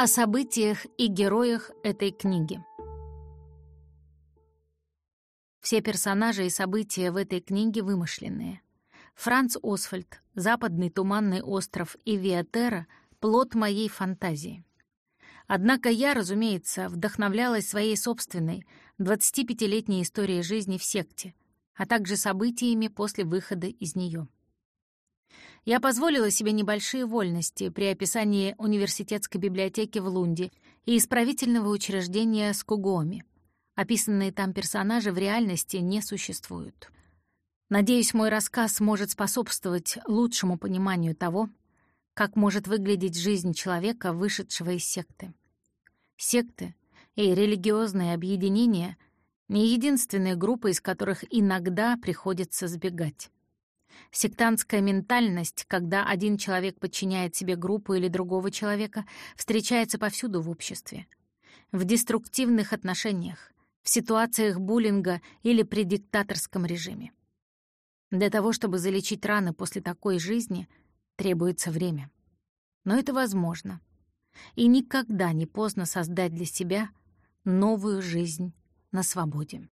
О событиях и героях этой книги. Все персонажи и события в этой книге вымышленные. Франц Освальд, Западный Туманный остров и Виатера — плод моей фантазии. Однако я, разумеется, вдохновлялась своей собственной 25-летней историей жизни в секте, а также событиями после выхода из нее. Я позволила себе небольшие вольности при описании университетской библиотеки в Лунде и исправительного учреждения Скугоми. Описанные там персонажи в реальности не существуют. Надеюсь, мой рассказ может способствовать лучшему пониманию того, как может выглядеть жизнь человека, вышедшего из секты. Секты и религиозные объединения — не единственные группы, из которых иногда приходится сбегать. Сектантская ментальность, когда один человек подчиняет себе группу или другого человека, встречается повсюду в обществе. В деструктивных отношениях, в ситуациях буллинга или при диктаторском режиме. Для того, чтобы залечить раны после такой жизни, требуется время. Но это возможно. И никогда не поздно создать для себя новую жизнь на свободе.